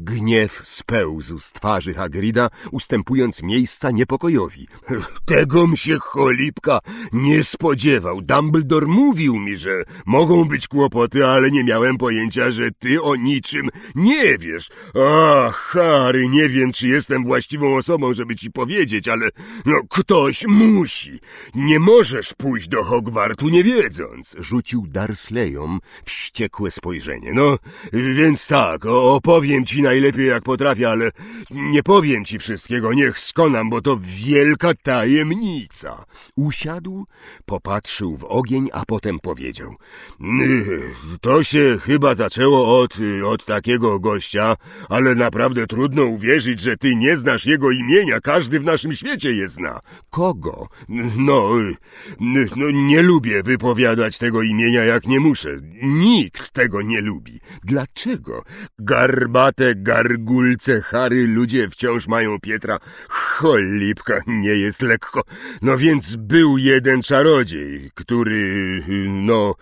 Gniew spełzł z twarzy Hagrida, ustępując miejsca niepokojowi. Tegom się cholipka nie spodziewał. Dumbledore mówił mi, że mogą być kłopoty, ale nie miałem pojęcia, że ty o niczym nie wiesz. Ach, Harry, nie wiem, czy jestem właściwą osobą, żeby ci powiedzieć, ale no ktoś musi. Nie możesz pójść do Hogwartu nie wiedząc, rzucił Darsleyom wściekłe spojrzenie. No, więc tak, opowiem ci najlepiej jak potrafię, ale nie powiem ci wszystkiego, niech skonam, bo to wielka tajemnica. Usiadł, popatrzył w ogień, a potem powiedział. To się chyba zaczęło od, od takiego gościa, ale naprawdę trudno uwierzyć, że ty nie znasz jego imienia, każdy w naszym świecie je zna. Kogo? No, no nie lubię wypowiadać tego imienia jak nie muszę. Nikt tego nie lubi. Dlaczego? Garbate gargulce Harry ludzie wciąż mają Pietra. Cholipka, nie jest lekko. No więc był jeden czarodziej, który, no,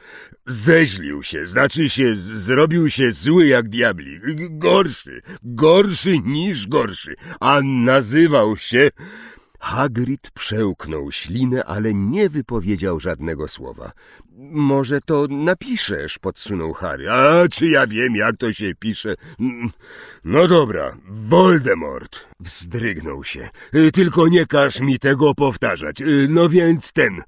zeźlił się, znaczy się, zrobił się zły jak diabli. Gorszy, gorszy niż gorszy, a nazywał się... Hagrid przełknął ślinę, ale nie wypowiedział żadnego słowa. Może to napiszesz, podsunął Harry. A czy ja wiem, jak to się pisze? No dobra, Voldemort. Wzdrygnął się. Tylko nie każ mi tego powtarzać. No więc ten,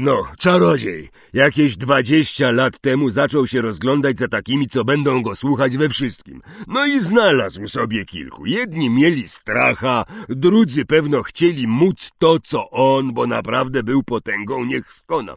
no, czarodziej. Jakieś dwadzieścia lat temu zaczął się rozglądać za takimi, co będą go słuchać we wszystkim. No i znalazł sobie kilku. Jedni mieli stracha, drudzy pewno chcieli móc to, co on, bo naprawdę był potęgą, niech skonam.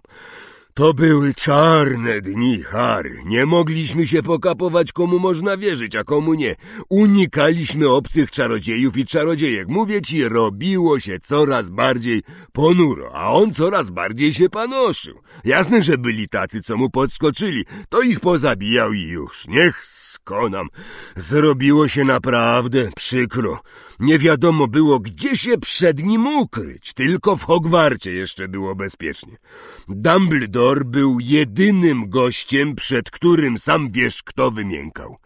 To były czarne dni, Harry. Nie mogliśmy się pokapować, komu można wierzyć, a komu nie. Unikaliśmy obcych czarodziejów i czarodziejek. Mówię ci, robiło się coraz bardziej ponuro, a on coraz bardziej się panoszył. Jasne, że byli tacy, co mu podskoczyli. To ich pozabijał i już. Niech skonam. Zrobiło się naprawdę przykro. Nie wiadomo było, gdzie się przed nim ukryć. Tylko w Hogwarcie jeszcze było bezpiecznie. Dumbledore był jedynym gościem, przed którym sam wiesz, kto wymiękał.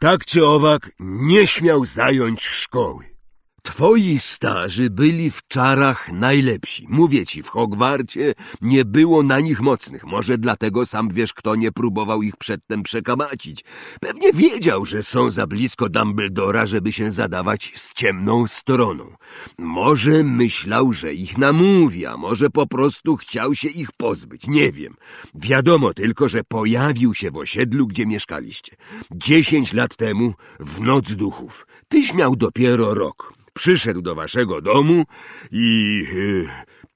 Tak czy owak nie śmiał zająć szkoły. Twoi starzy byli w czarach najlepsi. Mówię ci, w Hogwarcie nie było na nich mocnych. Może dlatego sam wiesz, kto nie próbował ich przedtem przekamacić. Pewnie wiedział, że są za blisko Dumbledora, żeby się zadawać z ciemną stroną. Może myślał, że ich namówi, a może po prostu chciał się ich pozbyć. Nie wiem. Wiadomo tylko, że pojawił się w osiedlu, gdzie mieszkaliście. Dziesięć lat temu, w Noc Duchów. Tyś miał dopiero rok przyszedł do waszego domu i,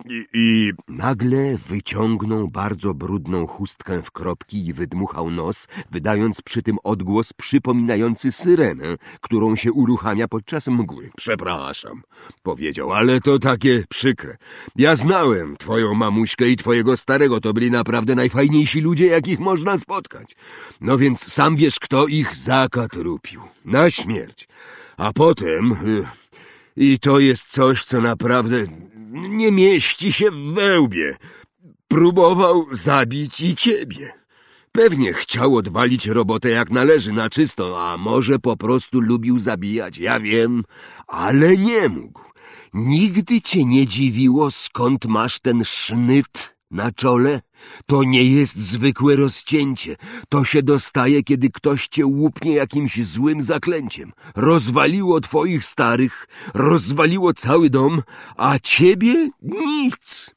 i, i... Nagle wyciągnął bardzo brudną chustkę w kropki i wydmuchał nos, wydając przy tym odgłos przypominający syrenę, którą się uruchamia podczas mgły. Przepraszam, powiedział, ale to takie przykre. Ja znałem twoją mamuśkę i twojego starego, to byli naprawdę najfajniejsi ludzie, jakich można spotkać. No więc sam wiesz, kto ich zakatrupił. Na śmierć. A potem... Y i to jest coś, co naprawdę nie mieści się w wełbie. Próbował zabić i ciebie. Pewnie chciał odwalić robotę jak należy na czysto, a może po prostu lubił zabijać, ja wiem, ale nie mógł. Nigdy cię nie dziwiło, skąd masz ten sznyt na czole? To nie jest zwykłe rozcięcie. To się dostaje, kiedy ktoś cię łupnie jakimś złym zaklęciem. Rozwaliło twoich starych, rozwaliło cały dom, a ciebie nic.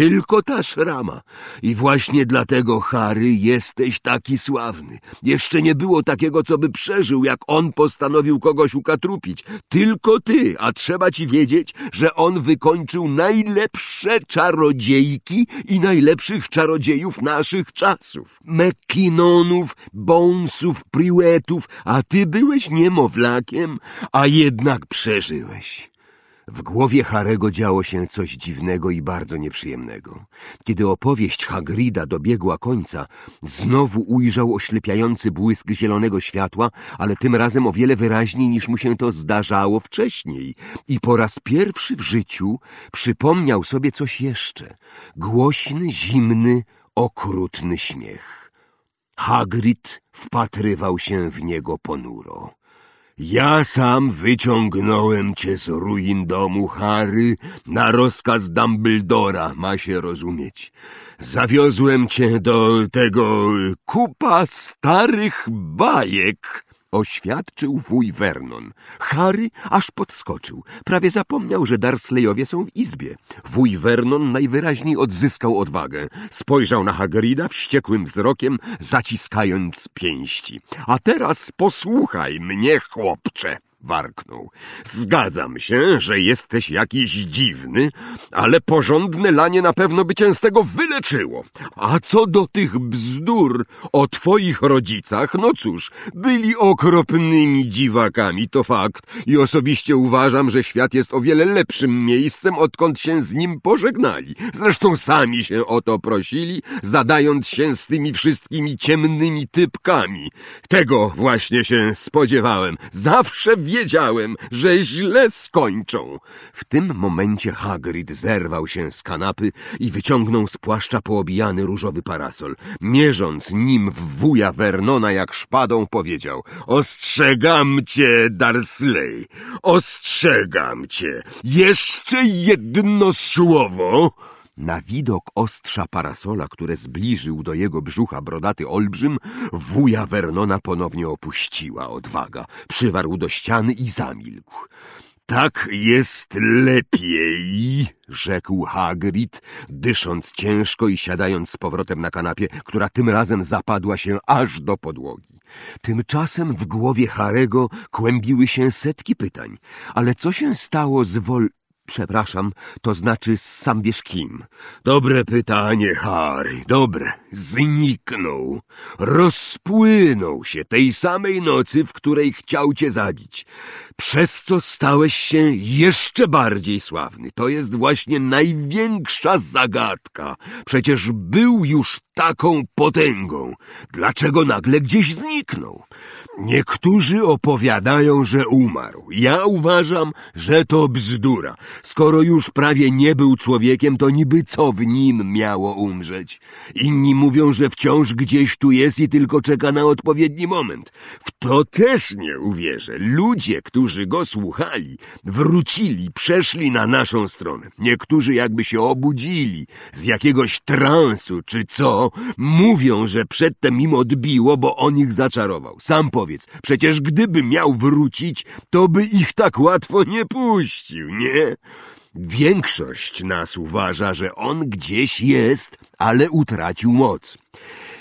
Tylko ta szrama. I właśnie dlatego, Harry, jesteś taki sławny. Jeszcze nie było takiego, co by przeżył, jak on postanowił kogoś ukatrupić. Tylko ty, a trzeba ci wiedzieć, że on wykończył najlepsze czarodziejki i najlepszych czarodziejów naszych czasów. McKinnonów, Bonesów, Priwetów, a ty byłeś niemowlakiem, a jednak przeżyłeś. W głowie Harego działo się coś dziwnego i bardzo nieprzyjemnego. Kiedy opowieść Hagrida dobiegła końca, znowu ujrzał oślepiający błysk zielonego światła, ale tym razem o wiele wyraźniej niż mu się to zdarzało wcześniej. I po raz pierwszy w życiu przypomniał sobie coś jeszcze. Głośny, zimny, okrutny śmiech. Hagrid wpatrywał się w niego ponuro. Ja sam wyciągnąłem cię z ruin domu Harry na rozkaz Dumbledora, ma się rozumieć. Zawiozłem cię do tego kupa starych bajek, oświadczył wuj Vernon. Harry aż podskoczył. Prawie zapomniał, że Dursleyowie są w izbie. Wuj Vernon najwyraźniej odzyskał odwagę. Spojrzał na Hagrida wściekłym wzrokiem, zaciskając pięści. A teraz posłuchaj mnie, chłopcze warknął. Zgadzam się, że jesteś jakiś dziwny, ale porządne lanie na pewno by cię z tego wyleczyło. A co do tych bzdur o twoich rodzicach, no cóż, byli okropnymi dziwakami, to fakt. I osobiście uważam, że świat jest o wiele lepszym miejscem, odkąd się z nim pożegnali. Zresztą sami się o to prosili, zadając się z tymi wszystkimi ciemnymi typkami. Tego właśnie się spodziewałem. Zawsze wiedziałem, że źle skończą. W tym momencie Hagrid zerwał się z kanapy i wyciągnął z płaszcza poobijany różowy parasol. Mierząc nim w wuja Vernona jak szpadą powiedział Ostrzegam cię, Darsley, ostrzegam cię. Jeszcze jedno słowo na widok ostrza parasola, które zbliżył do jego brzucha brodaty olbrzym, wuja Vernona ponownie opuściła odwaga. Przywarł do ściany i zamilkł. Tak jest lepiej, rzekł Hagrid, dysząc ciężko i siadając z powrotem na kanapie, która tym razem zapadła się aż do podłogi. Tymczasem w głowie Harego kłębiły się setki pytań. Ale co się stało z Wol... Przepraszam, to znaczy sam wiesz kim. Dobre pytanie, Harry, dobre. Zniknął. Rozpłynął się tej samej nocy, w której chciał cię zabić. Przez co stałeś się jeszcze bardziej sławny. To jest właśnie największa zagadka. Przecież był już taką potęgą. Dlaczego nagle gdzieś zniknął? Niektórzy opowiadają, że umarł. Ja uważam, że to bzdura. Skoro już prawie nie był człowiekiem, to niby co w nim miało umrzeć? Inni mówią, że wciąż gdzieś tu jest i tylko czeka na odpowiedni moment. W to też nie uwierzę. Ludzie, którzy go słuchali, wrócili, przeszli na naszą stronę. Niektórzy jakby się obudzili z jakiegoś transu czy co, mówią, że przedtem im odbiło, bo on ich zaczarował. Sam przecież gdyby miał wrócić, to by ich tak łatwo nie puścił, nie? Większość nas uważa, że on gdzieś jest, ale utracił moc.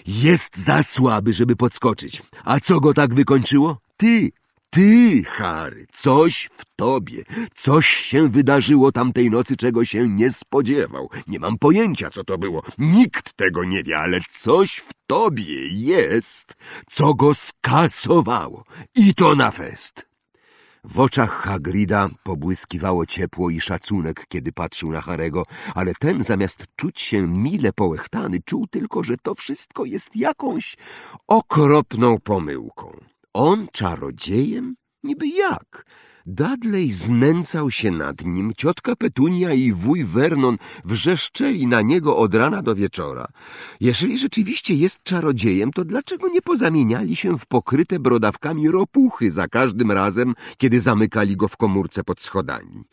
Jest za słaby, żeby podskoczyć. A co go tak wykończyło? Ty, ty, Harry, coś w tobie, coś się wydarzyło tamtej nocy, czego się nie spodziewał. Nie mam pojęcia, co to było. Nikt tego nie wie, ale coś w tobie jest, co go skasowało. I to na fest. W oczach Hagrida pobłyskiwało ciepło i szacunek, kiedy patrzył na Harego, ale ten zamiast czuć się mile połechtany, czuł tylko, że to wszystko jest jakąś okropną pomyłką. On czarodziejem? Niby jak? Dudley znęcał się nad nim, ciotka Petunia i wuj Vernon wrzeszczeli na niego od rana do wieczora. Jeżeli rzeczywiście jest czarodziejem, to dlaczego nie pozamieniali się w pokryte brodawkami ropuchy za każdym razem, kiedy zamykali go w komórce pod schodami?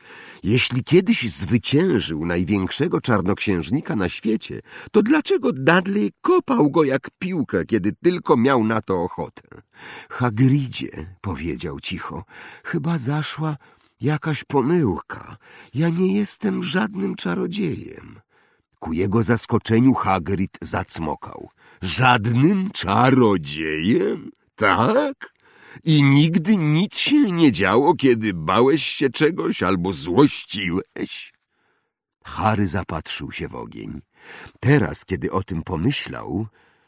Jeśli kiedyś zwyciężył największego czarnoksiężnika na świecie, to dlaczego Dudley kopał go jak piłkę, kiedy tylko miał na to ochotę? Hagridzie, powiedział cicho, chyba zaszła jakaś pomyłka. Ja nie jestem żadnym czarodziejem. Ku jego zaskoczeniu Hagrid zacmokał. Żadnym czarodziejem? Tak? I nigdy nic się nie działo, kiedy bałeś się czegoś albo złościłeś? Harry zapatrzył się w ogień. Teraz, kiedy o tym pomyślał,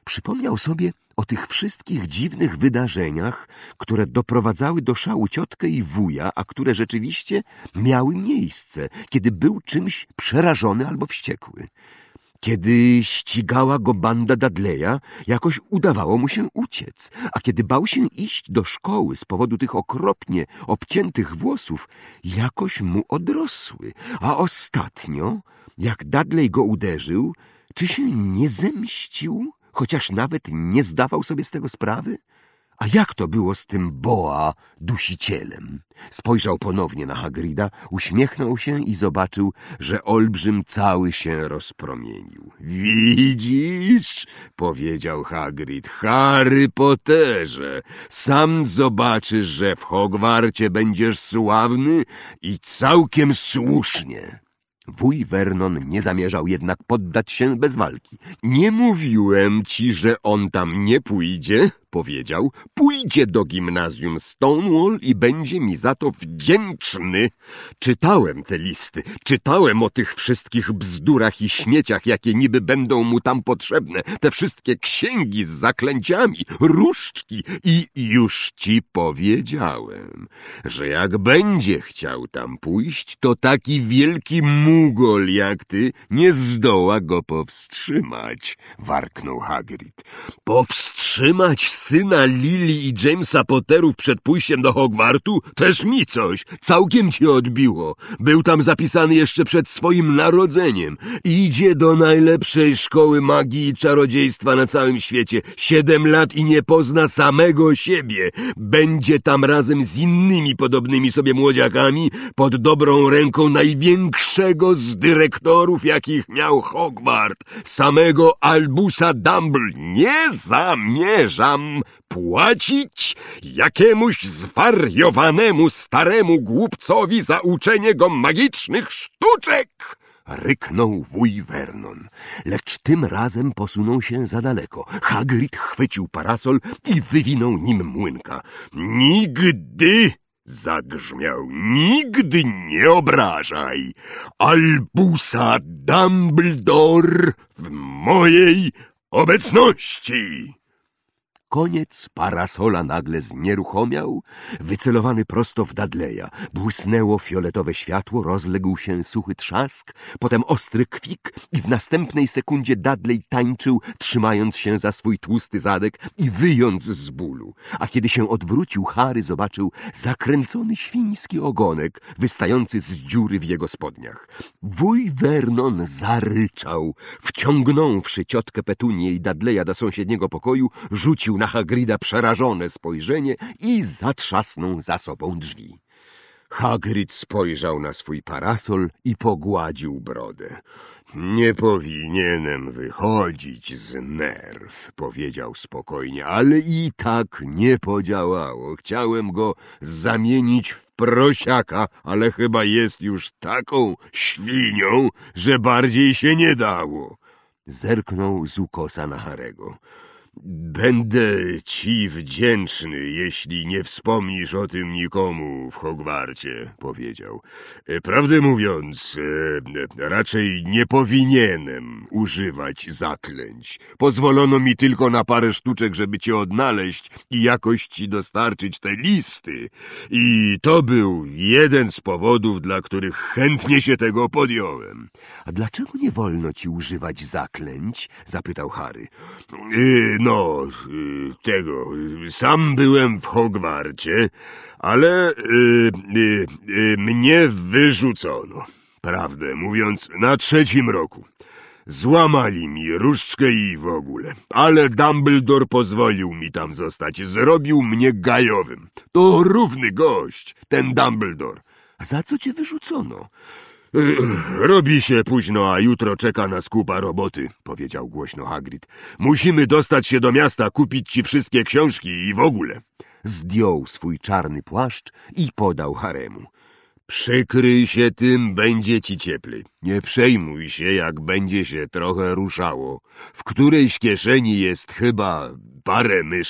przypomniał sobie o tych wszystkich dziwnych wydarzeniach, które doprowadzały do szału ciotkę i wuja, a które rzeczywiście miały miejsce, kiedy był czymś przerażony albo wściekły. Kiedy ścigała go banda Dudleya, jakoś udawało mu się uciec, a kiedy bał się iść do szkoły z powodu tych okropnie obciętych włosów, jakoś mu odrosły, a ostatnio, jak Dudley go uderzył, czy się nie zemścił, chociaż nawet nie zdawał sobie z tego sprawy? A jak to było z tym Boa dusicielem? Spojrzał ponownie na Hagrida, uśmiechnął się i zobaczył, że olbrzym cały się rozpromienił. Widzisz, powiedział Hagrid, Harry Potterze, sam zobaczysz, że w Hogwarcie będziesz sławny i całkiem słusznie. Wuj Vernon nie zamierzał jednak poddać się bez walki. Nie mówiłem ci, że on tam nie pójdzie, powiedział. Pójdzie do gimnazjum Stonewall i będzie mi za to wdzięczny. Czytałem te listy, czytałem o tych wszystkich bzdurach i śmieciach, jakie niby będą mu tam potrzebne. Te wszystkie księgi z zaklęciami, różdżki i już ci powiedziałem, że jak będzie chciał tam pójść, to taki wielki mugol jak ty nie zdoła go powstrzymać, warknął Hagrid. Powstrzymać syna Lily i Jamesa Potterów przed pójściem do Hogwartu? Też mi coś. Całkiem ci odbiło. Był tam zapisany jeszcze przed swoim narodzeniem. Idzie do najlepszej szkoły magii i czarodziejstwa na całym świecie. Siedem lat i nie pozna samego siebie. Będzie tam razem z innymi podobnymi sobie młodziakami pod dobrą ręką największego z dyrektorów, jakich miał Hogwart. Samego Albusa Dumble. Nie zamierzam płacić jakiemuś zwariowanemu staremu głupcowi za uczenie go magicznych sztuczek! Ryknął wuj Vernon, lecz tym razem posunął się za daleko. Hagrid chwycił parasol i wywinął nim młynka. Nigdy! Zagrzmiał. Nigdy nie obrażaj Albusa Dumbledore w mojej obecności! Koniec parasola nagle znieruchomiał, wycelowany prosto w Dadleja. Błysnęło fioletowe światło, rozległ się suchy trzask, potem ostry kwik i w następnej sekundzie Dudley tańczył, trzymając się za swój tłusty zadek i wyjąc z bólu. A kiedy się odwrócił, Harry zobaczył zakręcony świński ogonek wystający z dziury w jego spodniach. Wuj Vernon zaryczał. Wciągnąwszy ciotkę Petunię i Dudleya do sąsiedniego pokoju, rzucił na Hagrida przerażone spojrzenie i zatrzasnął za sobą drzwi. Hagrid spojrzał na swój parasol i pogładził brodę. Nie powinienem wychodzić z nerw, powiedział spokojnie, ale i tak nie podziałało. Chciałem go zamienić w prosiaka, ale chyba jest już taką świnią, że bardziej się nie dało. Zerknął z ukosa na Harego. Będę ci wdzięczny, jeśli nie wspomnisz o tym nikomu w Hogwarcie, powiedział. E, prawdę mówiąc, e, raczej nie powinienem używać zaklęć. Pozwolono mi tylko na parę sztuczek, żeby cię odnaleźć i jakoś ci dostarczyć te listy. I to był jeden z powodów, dla których chętnie się tego podjąłem. A dlaczego nie wolno ci używać zaklęć? zapytał Harry. E, no, y, tego, sam byłem w Hogwarcie, ale y, y, y, mnie wyrzucono. Prawdę mówiąc, na trzecim roku. Złamali mi różdżkę i w ogóle. Ale Dumbledore pozwolił mi tam zostać. Zrobił mnie gajowym. To równy gość, ten Dumbledore. A za co cię wyrzucono? Robi się późno, a jutro czeka nas kupa roboty, powiedział głośno Hagrid. Musimy dostać się do miasta, kupić ci wszystkie książki i w ogóle. Zdjął swój czarny płaszcz i podał Haremu. Przykryj się tym, będzie ci cieplej. Nie przejmuj się, jak będzie się trochę ruszało. W którejś kieszeni jest chyba parę myszy.